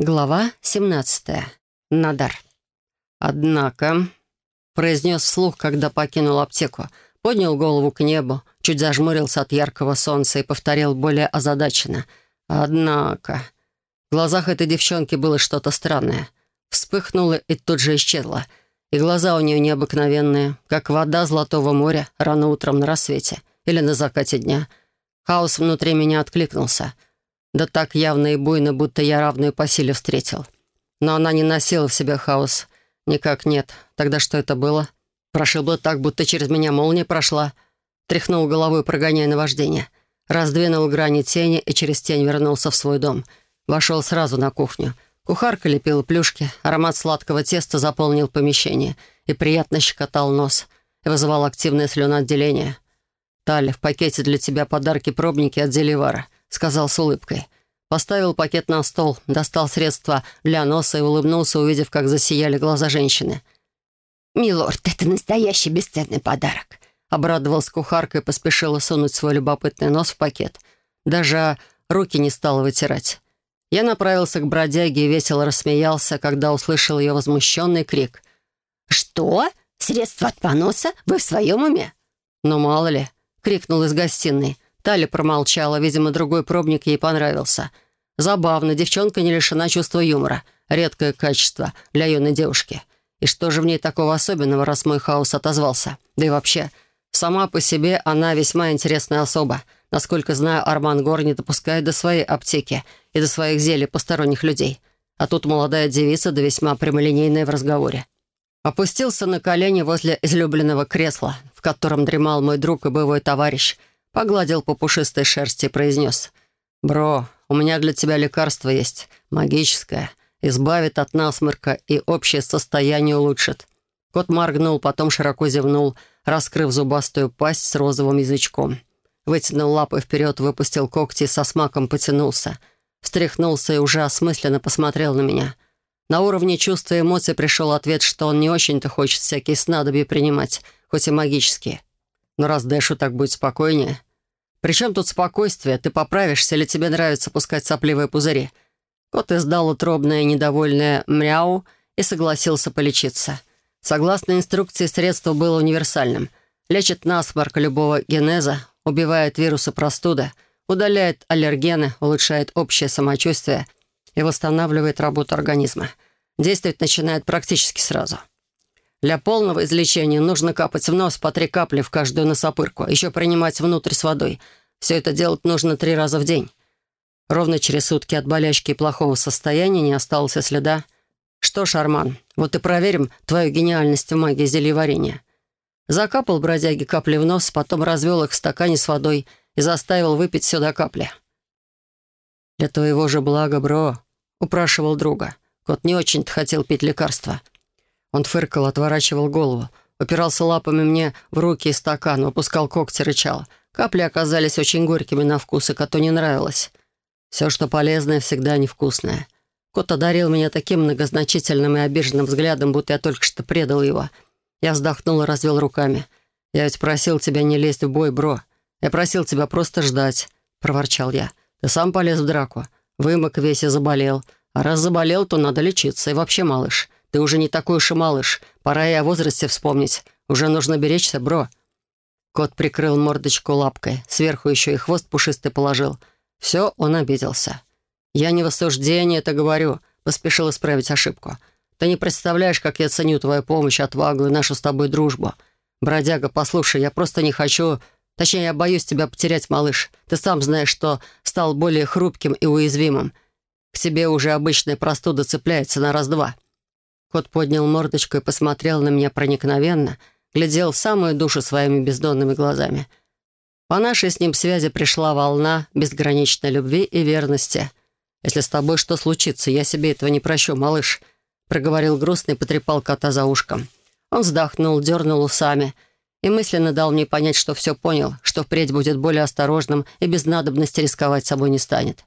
Глава 17. Надар. «Однако», — произнес вслух, когда покинул аптеку, поднял голову к небу, чуть зажмурился от яркого солнца и повторил более озадаченно. «Однако...» В глазах этой девчонки было что-то странное. Вспыхнуло и тут же исчезло. И глаза у нее необыкновенные, как вода Золотого моря рано утром на рассвете или на закате дня. Хаос внутри меня откликнулся — да так явно и буйно, будто я равную по силе встретил. Но она не носила в себе хаос. Никак нет. Тогда что это было? Прошибло так, будто через меня молния прошла. Тряхнул головой, прогоняя наваждение. Раздвинул грани тени и через тень вернулся в свой дом. Вошел сразу на кухню. Кухарка лепила плюшки, аромат сладкого теста заполнил помещение и приятно щекотал нос, и вызывал активное слюноотделение. «Таля, в пакете для тебя подарки-пробники от Зеливара. — сказал с улыбкой. Поставил пакет на стол, достал средства для носа и улыбнулся, увидев, как засияли глаза женщины. «Милорд, это настоящий бесценный подарок», — обрадовалась кухарка и поспешила сунуть свой любопытный нос в пакет. Даже руки не стала вытирать. Я направился к бродяге и весело рассмеялся, когда услышал ее возмущенный крик. «Что? Средства от поноса? Вы в своем уме?» «Ну, мало ли», — крикнул из гостиной. Таля промолчала, видимо, другой пробник ей понравился. Забавно, девчонка не лишена чувства юмора. Редкое качество для юной девушки. И что же в ней такого особенного, раз мой хаос отозвался? Да и вообще, сама по себе она весьма интересная особа. Насколько знаю, Арман Гор не допускает до своей аптеки и до своих зелий посторонних людей. А тут молодая девица, да весьма прямолинейная в разговоре. Опустился на колени возле излюбленного кресла, в котором дремал мой друг и боевой товарищ — Погладил по пушистой шерсти и произнес. «Бро, у меня для тебя лекарство есть, магическое. Избавит от насморка и общее состояние улучшит». Кот моргнул, потом широко зевнул, раскрыв зубастую пасть с розовым язычком. Вытянул лапы вперед, выпустил когти и со смаком потянулся. Встряхнулся и уже осмысленно посмотрел на меня. На уровне чувства и эмоций пришел ответ, что он не очень-то хочет всякие снадобья принимать, хоть и магические. Но раз Дэшу так будет спокойнее, «При чем тут спокойствие? Ты поправишься или тебе нравится пускать сопливые пузыри?» Кот издал утробное недовольное «мяу» и согласился полечиться. Согласно инструкции, средство было универсальным. Лечит насморк любого генеза, убивает вирусы простуды, удаляет аллергены, улучшает общее самочувствие и восстанавливает работу организма. Действовать начинает практически сразу. Для полного излечения нужно капать в нос по три капли в каждую носопырку, еще принимать внутрь с водой. Все это делать нужно три раза в день. Ровно через сутки от болячки и плохого состояния не осталось следа. Что ж, Арман, вот и проверим твою гениальность в магии зельеварения. Закапал бродяги капли в нос, потом развел их в стакане с водой и заставил выпить сюда капли. «Для твоего же блага, бро», — упрашивал друга. Кот не очень-то хотел пить лекарства — он фыркал, отворачивал голову, упирался лапами мне в руки и стакан, выпускал когти, рычал. Капли оказались очень горькими на вкус, и коту не нравилось. Все, что полезное, всегда невкусное. Кот одарил меня таким многозначительным и обиженным взглядом, будто я только что предал его. Я вздохнул и развел руками. «Я ведь просил тебя не лезть в бой, бро. Я просил тебя просто ждать», — проворчал я. «Ты сам полез в драку. Вымок весь и заболел. А раз заболел, то надо лечиться. И вообще, малыш, ты уже не такой уж и малыш. Пора и о возрасте вспомнить. Уже нужно беречься, бро». Кот прикрыл мордочку лапкой. Сверху еще и хвост пушистый положил. Все, он обиделся. «Я не в осуждении это говорю», — поспешил исправить ошибку. «Ты не представляешь, как я ценю твою помощь, отвагу и нашу с тобой дружбу. Бродяга, послушай, я просто не хочу... Точнее, я боюсь тебя потерять, малыш. Ты сам знаешь, что стал более хрупким и уязвимым. К тебе уже обычная простуда цепляется на раз-два». Кот поднял мордочку и посмотрел на меня проникновенно, глядел в самую душу своими бездонными глазами. По нашей с ним связи пришла волна безграничной любви и верности. «Если с тобой что случится, я себе этого не прощу, малыш», проговорил грустно и потрепал кота за ушком. Он вздохнул, дернул усами и мысленно дал мне понять, что все понял, что впредь будет более осторожным и без надобности рисковать собой не станет.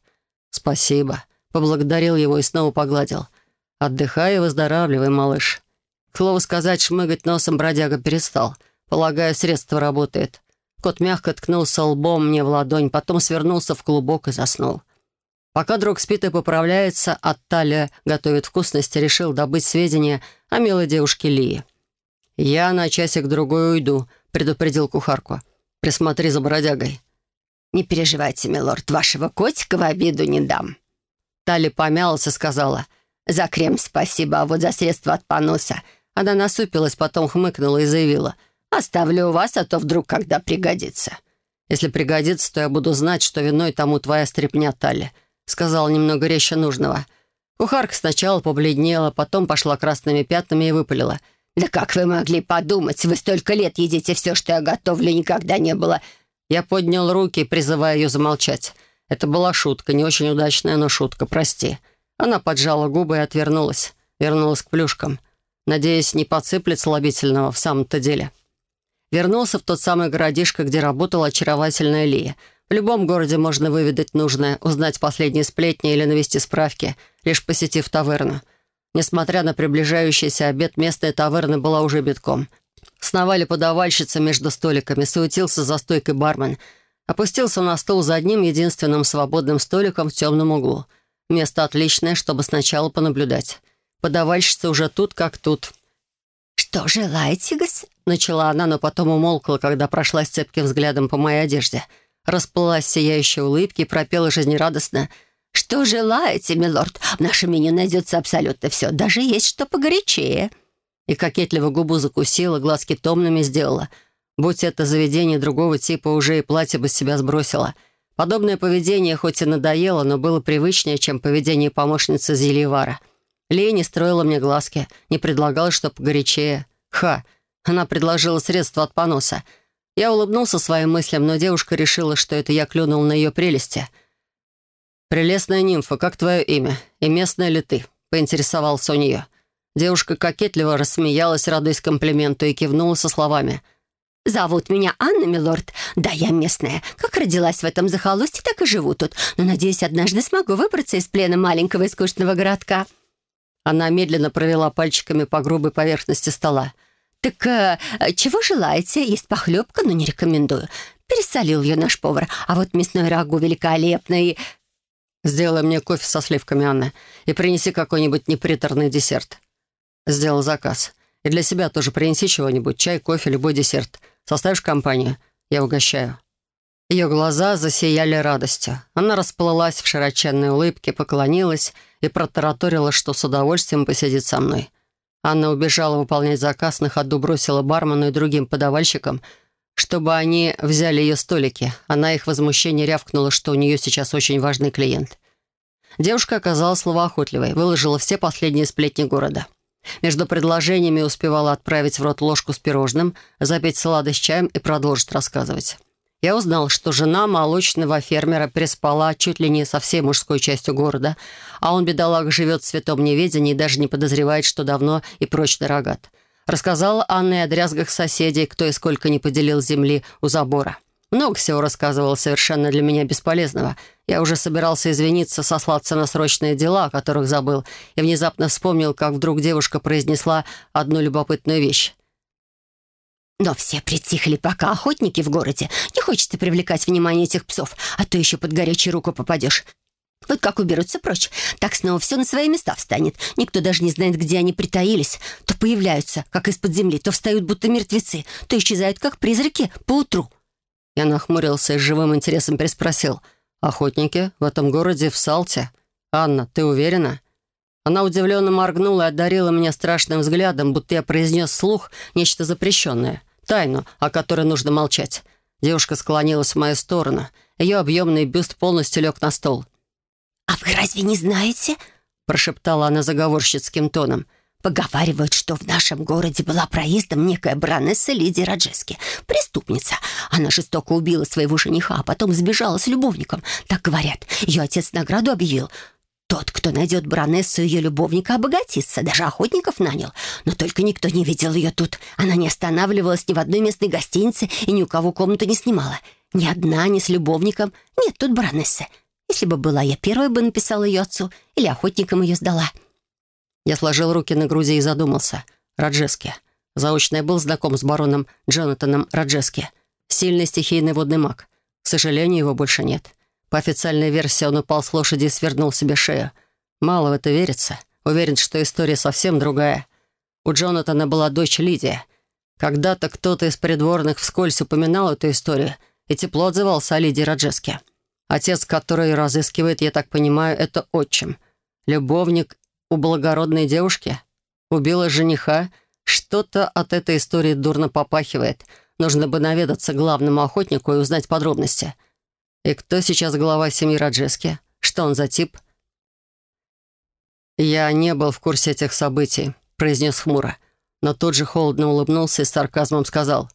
«Спасибо», поблагодарил его и снова погладил — «Отдыхай и выздоравливай, малыш». К слову сказать, шмыгать носом бродяга перестал. Полагаю, средство работает. Кот мягко ткнулся лбом мне в ладонь, потом свернулся в клубок и заснул. Пока друг спит и поправляется, а Талия готовит вкусности, решил добыть сведения о милой девушке Лии. «Я на часик-другой уйду», — предупредил кухарку. «Присмотри за бродягой». «Не переживайте, милорд, вашего котика в обиду не дам». Тали помялась и сказала. «За крем спасибо, а вот за средства от поноса». Она насупилась, потом хмыкнула и заявила. «Оставлю у вас, а то вдруг когда пригодится». «Если пригодится, то я буду знать, что виной тому твоя стряпня, Тали», — сказала немного резче нужного. Кухарка сначала побледнела, потом пошла красными пятнами и выпалила. «Да как вы могли подумать? Вы столько лет едите все, что я готовлю, никогда не было...» Я поднял руки, призывая ее замолчать. Это была шутка, не очень удачная, но шутка, прости. Она поджала губы и отвернулась. Вернулась к плюшкам. Надеясь, не подсыплет слабительного в самом-то деле. Вернулся в тот самый городишко, где работала очаровательная Лия. В любом городе можно выведать нужное, узнать последние сплетни или навести справки, лишь посетив таверну. Несмотря на приближающийся обед, местная таверна была уже битком. Сновали подавальщицы между столиками, суетился за стойкой бармен — Опустился на стул за одним единственным свободным столиком в темном углу. Место отличное, чтобы сначала понаблюдать. Подавальщица уже тут как тут. «Что желаете, гос...» Начала она, но потом умолкла, когда прошлась цепким взглядом по моей одежде. Расплылась сияющей улыбки и пропела жизнерадостно. «Что желаете, милорд? В нашем меню найдется абсолютно все. Даже есть что погорячее». И кокетливо губу закусила, глазки томными сделала — Будь это заведение другого типа, уже и платье бы с себя сбросило. Подобное поведение хоть и надоело, но было привычнее, чем поведение помощницы Зельевара. Лея строила мне глазки, не предлагала, чтоб горячее. Ха! Она предложила средство от поноса. Я улыбнулся своим мыслям, но девушка решила, что это я клюнул на ее прелести. «Прелестная нимфа, как твое имя? И местная ли ты?» — поинтересовался у нее. Девушка кокетливо рассмеялась, радуясь комплименту, и кивнула со словами — «Зовут меня Анна, милорд. Да, я местная. Как родилась в этом захолустье, так и живу тут. Но, надеюсь, однажды смогу выбраться из плена маленького и скучного городка». Она медленно провела пальчиками по грубой поверхности стола. «Так э, чего желаете? Есть похлебка, но не рекомендую. Пересолил ее наш повар. А вот мясной рагу великолепный...» «Сделай мне кофе со сливками, Анна, и принеси какой-нибудь неприторный десерт». Сделал заказ. «И для себя тоже принеси чего-нибудь. Чай, кофе, любой десерт. Составишь компанию? Я угощаю». Ее глаза засияли радостью. Она расплылась в широченной улыбке, поклонилась и протараторила, что с удовольствием посидит со мной. Анна убежала выполнять заказ, на ходу бросила бармену и другим подавальщикам, чтобы они взяли ее столики. Она их возмущение рявкнула, что у нее сейчас очень важный клиент. Девушка оказалась словоохотливой, выложила все последние сплетни города. Между предложениями успевала отправить в рот ложку с пирожным, запить сладость чаем и продолжить рассказывать. Я узнал, что жена молочного фермера переспала чуть ли не со всей мужской частью города, а он, бедолаг, живет в святом неведении и даже не подозревает, что давно и прочно рогат. Рассказала Анна о дрязгах соседей, кто и сколько не поделил земли у забора. Много всего рассказывал совершенно для меня бесполезного. Я уже собирался извиниться, сослаться на срочные дела, о которых забыл, и внезапно вспомнил, как вдруг девушка произнесла одну любопытную вещь. Но все притихли, пока охотники в городе. Не хочется привлекать внимание этих псов, а то еще под горячую руку попадешь. Вот как уберутся прочь, так снова все на свои места встанет. Никто даже не знает, где они притаились. То появляются, как из-под земли, то встают, будто мертвецы, то исчезают, как призраки, поутру. Я нахмурился и с живым интересом переспросил. «Охотники в этом городе в Салте? Анна, ты уверена?» Она удивленно моргнула и одарила меня страшным взглядом, будто я произнес вслух нечто запрещенное, тайну, о которой нужно молчать. Девушка склонилась в мою сторону. Ее объемный бюст полностью лег на стол. «А вы разве не знаете?» прошептала она заговорщицким тоном – Поговаривают, что в нашем городе была проездом некая Бранесса Лидия Раджески. Преступница. Она жестоко убила своего жениха, а потом сбежала с любовником. Так говорят. Ее отец награду объявил. Тот, кто найдет Бранессу и ее любовника, обогатится. Даже охотников нанял. Но только никто не видел ее тут. Она не останавливалась ни в одной местной гостинице и ни у кого комнату не снимала. Ни одна, ни с любовником. Нет тут Бранессы. Если бы была я первой бы написала ее отцу или охотникам ее сдала. Я сложил руки на груди и задумался. Раджески. Заочно я был знаком с бароном Джонатаном Раджески. Сильный стихийный водный маг. К сожалению, его больше нет. По официальной версии он упал с лошади и свернул себе шею. Мало в это верится. Уверен, что история совсем другая. У Джонатана была дочь Лидия. Когда-то кто-то из придворных вскользь упоминал эту историю и тепло отзывался о Лидии Раджеске. Отец, который разыскивает, я так понимаю, это отчим. Любовник у благородной девушки. Убила жениха. Что-то от этой истории дурно попахивает. Нужно бы наведаться главному охотнику и узнать подробности. И кто сейчас глава семьи Раджески? Что он за тип? «Я не был в курсе этих событий», — произнес хмуро. Но тут же холодно улыбнулся и с сарказмом сказал.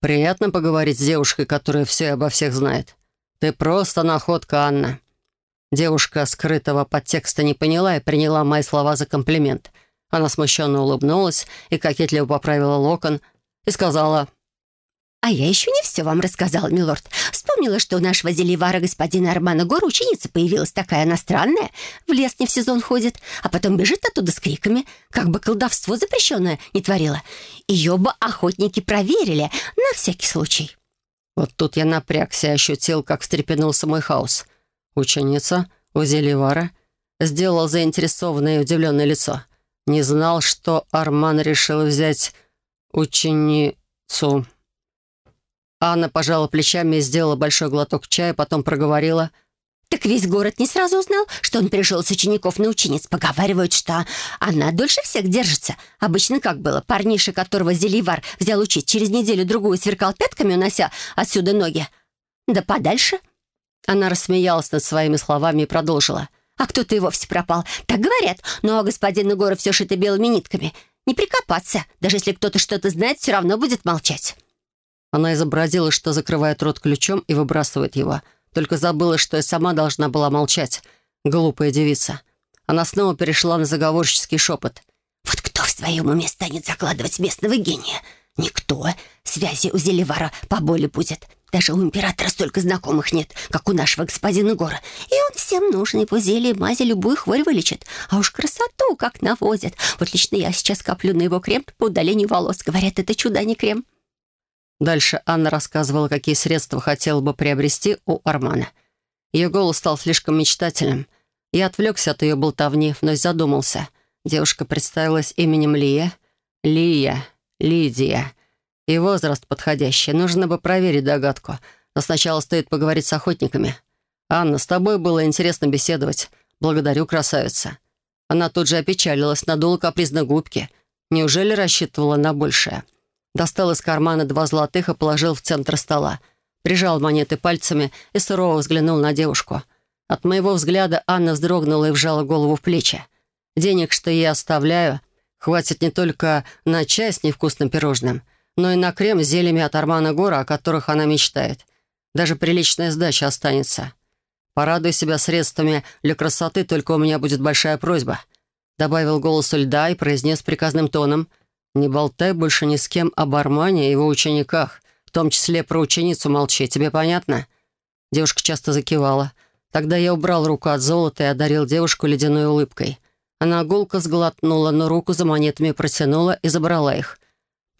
«Приятно поговорить с девушкой, которая все обо всех знает. Ты просто находка, Анна». Девушка скрытого подтекста не поняла и приняла мои слова за комплимент. Она смущенно улыбнулась и кокетливо поправила локон и сказала «А я еще не все вам рассказала, милорд. Вспомнила, что у нашего зеливара господина Армана Гора ученица появилась такая иностранная, в лес не в сезон ходит, а потом бежит оттуда с криками, как бы колдовство запрещенное не творила. Ее бы охотники проверили, на всякий случай». Вот тут я напрягся и ощутил, как встрепенулся мой хаос. Ученица у зеливара сделал заинтересованное и удивленное лицо. Не знал, что Арман решил взять ученицу. Анна пожала плечами и сделала большой глоток чая, потом проговорила. «Так весь город не сразу узнал, что он перешел с учеников на учениц. Поговаривают, что она дольше всех держится. Обычно как было? Парниша, которого Зеливар взял учить, через неделю-другую сверкал пятками, унося отсюда ноги. Да подальше». Она рассмеялась над своими словами и продолжила. «А кто-то и вовсе пропал. Так говорят. Но господин Егоров все шито белыми нитками. Не прикопаться. Даже если кто-то что-то знает, все равно будет молчать». Она изобразила, что закрывает рот ключом и выбрасывает его. Только забыла, что я сама должна была молчать. Глупая девица. Она снова перешла на заговорческий шепот. «Вот кто в своем уме станет закладывать местного гения? Никто. Связи у Зеливара поболе будет. Даже у императора столько знакомых нет, как у нашего господина Гора. И он всем нужный по зелье мази любую хворь вылечит. А уж красоту как наводит. Вот лично я сейчас коплю на его крем по удалению волос. Говорят, это чудо, а не крем». Дальше Анна рассказывала, какие средства хотела бы приобрести у Армана. Ее голос стал слишком мечтательным. Я отвлекся от ее болтовни, вновь задумался. Девушка представилась именем Лия. Лия. Лидия. И возраст подходящий. Нужно бы проверить догадку. Но сначала стоит поговорить с охотниками. «Анна, с тобой было интересно беседовать. Благодарю, красавица». Она тут же опечалилась, надула капризно губки. Неужели рассчитывала на большее? Достал из кармана два золотых и положил в центр стола. Прижал монеты пальцами и сурово взглянул на девушку. От моего взгляда Анна вздрогнула и вжала голову в плечи. Денег, что я оставляю, хватит не только на чай с невкусным пирожным, но и на крем с зельями от Армана Гора, о которых она мечтает. Даже приличная сдача останется. Порадуй себя средствами для красоты, только у меня будет большая просьба. Добавил голос льда и произнес приказным тоном — «Не болтай больше ни с кем об Армане и его учениках, в том числе про ученицу молчи. Тебе понятно?» Девушка часто закивала. Тогда я убрал руку от золота и одарил девушку ледяной улыбкой. Она гулко сглотнула, но руку за монетами протянула и забрала их.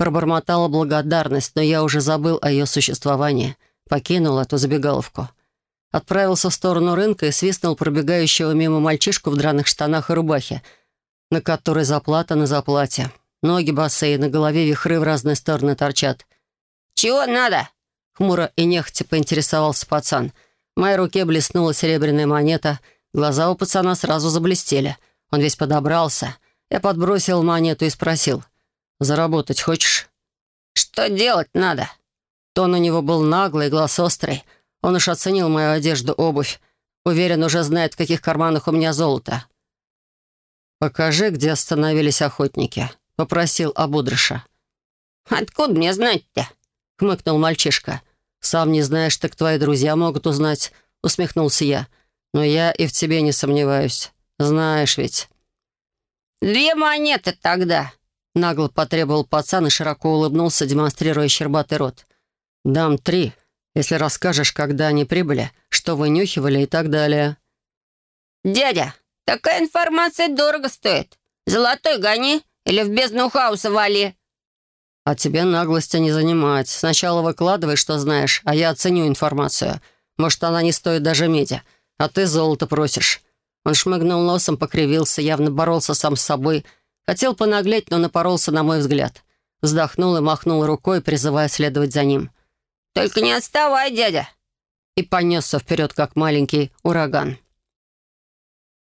Пробормотала благодарность, но я уже забыл о ее существовании. Покинул эту забегаловку. Отправился в сторону рынка и свистнул пробегающего мимо мальчишку в драных штанах и рубахе, на которой заплата на заплате. Ноги босые, на голове вихры в разные стороны торчат. «Чего надо?» Хмуро и нехотя поинтересовался пацан. В моей руке блеснула серебряная монета. Глаза у пацана сразу заблестели. Он весь подобрался. Я подбросил монету и спросил. «Заработать хочешь?» «Что делать надо?» Тон у него был наглый, глаз острый. Он уж оценил мою одежду, обувь. Уверен, уже знает, в каких карманах у меня золото. «Покажи, где остановились охотники», попросил Абудраша. «Откуда мне знать-то?» — хмыкнул мальчишка. «Сам не знаешь, так твои друзья могут узнать», — усмехнулся я. «Но я и в тебе не сомневаюсь. Знаешь ведь». «Две монеты тогда», — нагло потребовал пацан и широко улыбнулся, демонстрируя щербатый рот. «Дам три, если расскажешь, когда они прибыли, что вынюхивали и так далее». «Дядя, такая информация дорого стоит. Золотой гони, или в бездну хаоса вали!» «А тебе наглости не занимать. Сначала выкладывай, что знаешь, а я оценю информацию. Может, она не стоит даже меди, а ты золото просишь». Он шмыгнул носом, покривился, явно боролся сам с собой. Хотел понаглеть, но напоролся на мой взгляд. Вздохнул и махнул рукой, призывая следовать за ним. «Только не отставай, дядя!» И понесся вперед, как маленький ураган.